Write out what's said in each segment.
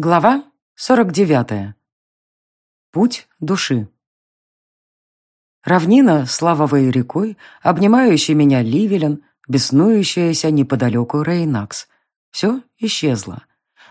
Глава 49. Путь души. Равнина с лавовой рекой, обнимающий меня Ливелен, беснующаяся неподалеку Рейнакс. Все исчезло.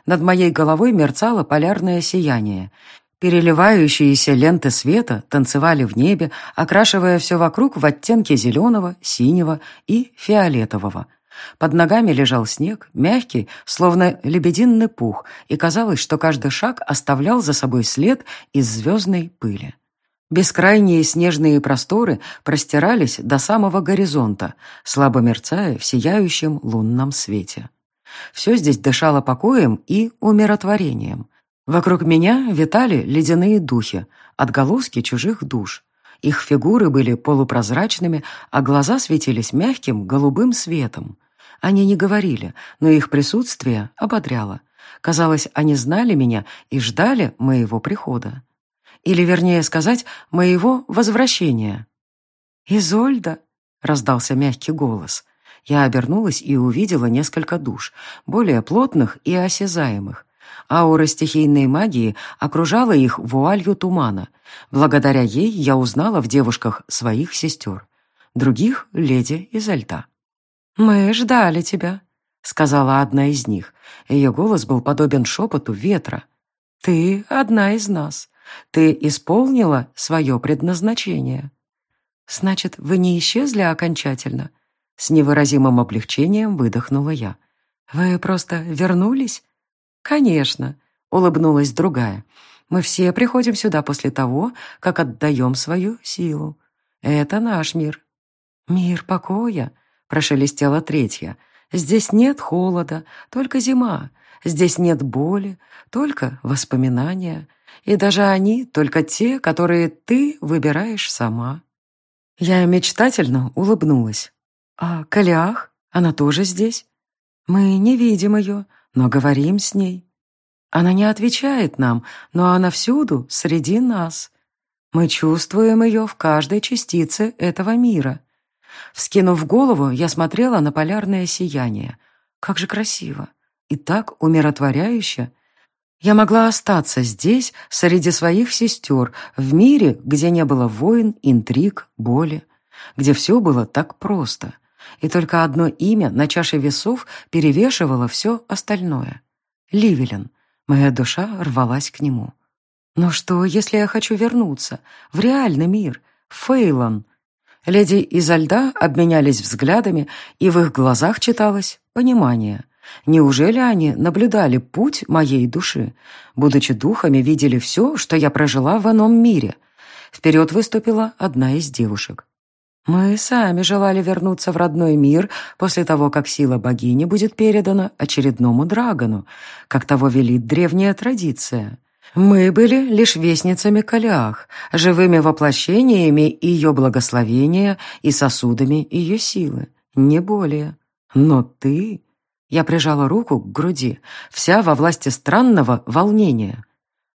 Над моей головой мерцало полярное сияние. Переливающиеся ленты света танцевали в небе, окрашивая все вокруг в оттенки зеленого, синего и фиолетового – под ногами лежал снег, мягкий, словно лебединый пух, и казалось, что каждый шаг оставлял за собой след из звездной пыли. Бескрайние снежные просторы простирались до самого горизонта, слабо мерцая в сияющем лунном свете. Все здесь дышало покоем и умиротворением. Вокруг меня витали ледяные духи, отголоски чужих душ. Их фигуры были полупрозрачными, а глаза светились мягким голубым светом. Они не говорили, но их присутствие ободряло. Казалось, они знали меня и ждали моего прихода. Или, вернее сказать, моего возвращения. «Изольда!» — раздался мягкий голос. Я обернулась и увидела несколько душ, более плотных и осязаемых. Аура стихийной магии окружала их вуалью тумана. Благодаря ей я узнала в девушках своих сестер. Других — леди изо льда. «Мы ждали тебя», — сказала одна из них. Ее голос был подобен шепоту ветра. «Ты одна из нас. Ты исполнила свое предназначение». «Значит, вы не исчезли окончательно?» С невыразимым облегчением выдохнула я. «Вы просто вернулись?» «Конечно», — улыбнулась другая. «Мы все приходим сюда после того, как отдаем свою силу. Это наш мир». «Мир покоя», — прошелестела третья. «Здесь нет холода, только зима. Здесь нет боли, только воспоминания. И даже они только те, которые ты выбираешь сама». Я мечтательно улыбнулась. «А Калиах? Она тоже здесь?» «Мы не видим ее, но говорим с ней. Она не отвечает нам, но она всюду, среди нас. Мы чувствуем ее в каждой частице этого мира. Вскинув голову, я смотрела на полярное сияние. Как же красиво! И так умиротворяюще! Я могла остаться здесь, среди своих сестер, в мире, где не было войн, интриг, боли, где все было так просто. И только одно имя на чаше весов перевешивало все остальное. Ливелин. Моя душа рвалась к нему. Но что, если я хочу вернуться в реальный мир, Фейлон, Леди изо льда обменялись взглядами, и в их глазах читалось понимание. Неужели они наблюдали путь моей души? Будучи духами, видели все, что я прожила в ином мире. Вперед выступила одна из девушек. Мы сами желали вернуться в родной мир после того, как сила богини будет передана очередному драгону, как того велит древняя традиция. Мы были лишь вестницами Калиах, живыми воплощениями ее благословения и сосудами ее силы, не более. Но ты... Я прижала руку к груди, вся во власти странного волнения.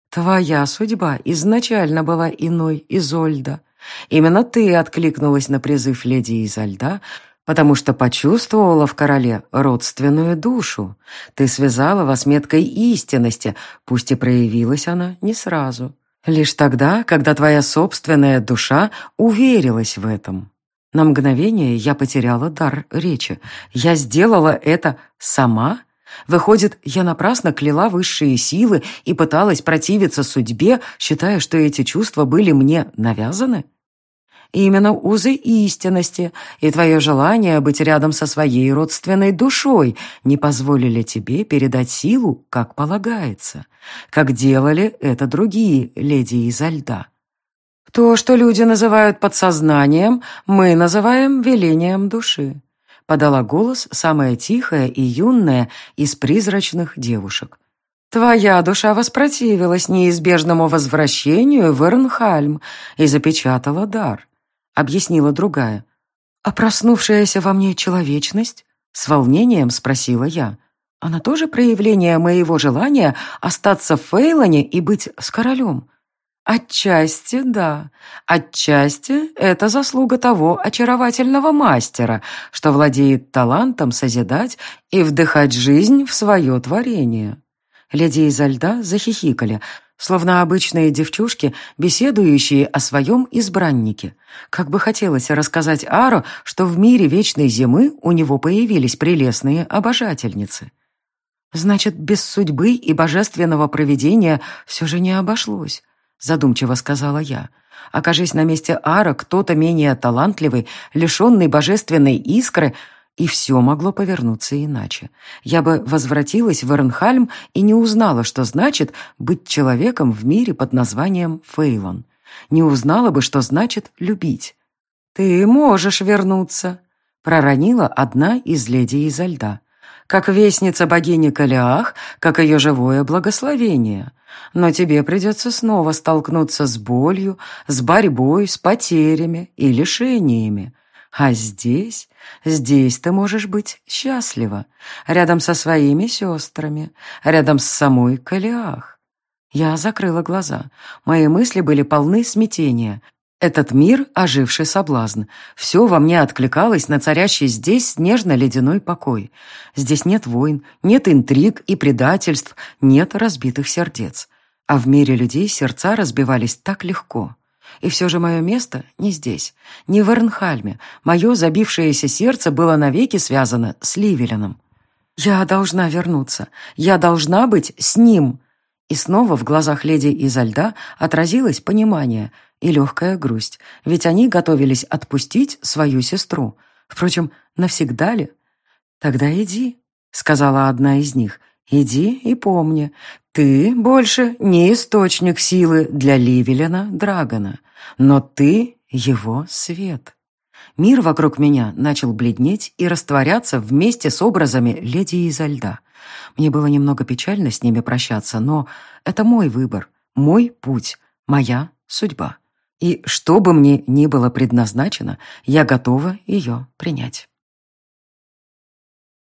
Твоя судьба изначально была иной, Изольда. Именно ты откликнулась на призыв леди изо льда, потому что почувствовала в короле родственную душу. Ты связала вас меткой истинности, пусть и проявилась она не сразу. Лишь тогда, когда твоя собственная душа уверилась в этом. На мгновение я потеряла дар речи. Я сделала это сама? Выходит, я напрасно кляла высшие силы и пыталась противиться судьбе, считая, что эти чувства были мне навязаны? Именно узы истинности и твое желание быть рядом со своей родственной душой не позволили тебе передать силу, как полагается, как делали это другие леди изо льда. То, что люди называют подсознанием, мы называем велением души», — подала голос самая тихая и юная из призрачных девушек. «Твоя душа воспротивилась неизбежному возвращению в Эрнхальм и запечатала дар. — объяснила другая. «А проснувшаяся во мне человечность?» — с волнением спросила я. «Она тоже проявление моего желания остаться в Фейлоне и быть с королем?» «Отчасти, да. Отчасти это заслуга того очаровательного мастера, что владеет талантом созидать и вдыхать жизнь в свое творение». Леди изо льда захихикали, словно обычные девчушки, беседующие о своем избраннике. Как бы хотелось рассказать Ару, что в мире вечной зимы у него появились прелестные обожательницы. «Значит, без судьбы и божественного провидения все же не обошлось», задумчиво сказала я. «Окажись на месте Ара кто-то менее талантливый, лишенный божественной искры, и все могло повернуться иначе. Я бы возвратилась в Эрнхальм и не узнала, что значит быть человеком в мире под названием Фейлон. Не узнала бы, что значит любить. «Ты можешь вернуться», — проронила одна из леди изо льда как вестница богини Калиах, как ее живое благословение. Но тебе придется снова столкнуться с болью, с борьбой, с потерями и лишениями. А здесь, здесь ты можешь быть счастлива, рядом со своими сестрами, рядом с самой Калиах. Я закрыла глаза. Мои мысли были полны смятения. Этот мир — оживший соблазн. Все во мне откликалось на царящий здесь снежно-ледяной покой. Здесь нет войн, нет интриг и предательств, нет разбитых сердец. А в мире людей сердца разбивались так легко. И все же мое место не здесь, не в Эрнхальме. Мое забившееся сердце было навеки связано с Ливелином. Я должна вернуться. Я должна быть с ним. И снова в глазах леди изо льда отразилось понимание — и легкая грусть, ведь они готовились отпустить свою сестру. Впрочем, навсегда ли? «Тогда иди», — сказала одна из них. «Иди и помни, ты больше не источник силы для Ливелина Драгона, но ты его свет». Мир вокруг меня начал бледнеть и растворяться вместе с образами леди изо льда. Мне было немного печально с ними прощаться, но это мой выбор, мой путь, моя судьба. И что бы мне ни было предназначено, я готова ее принять.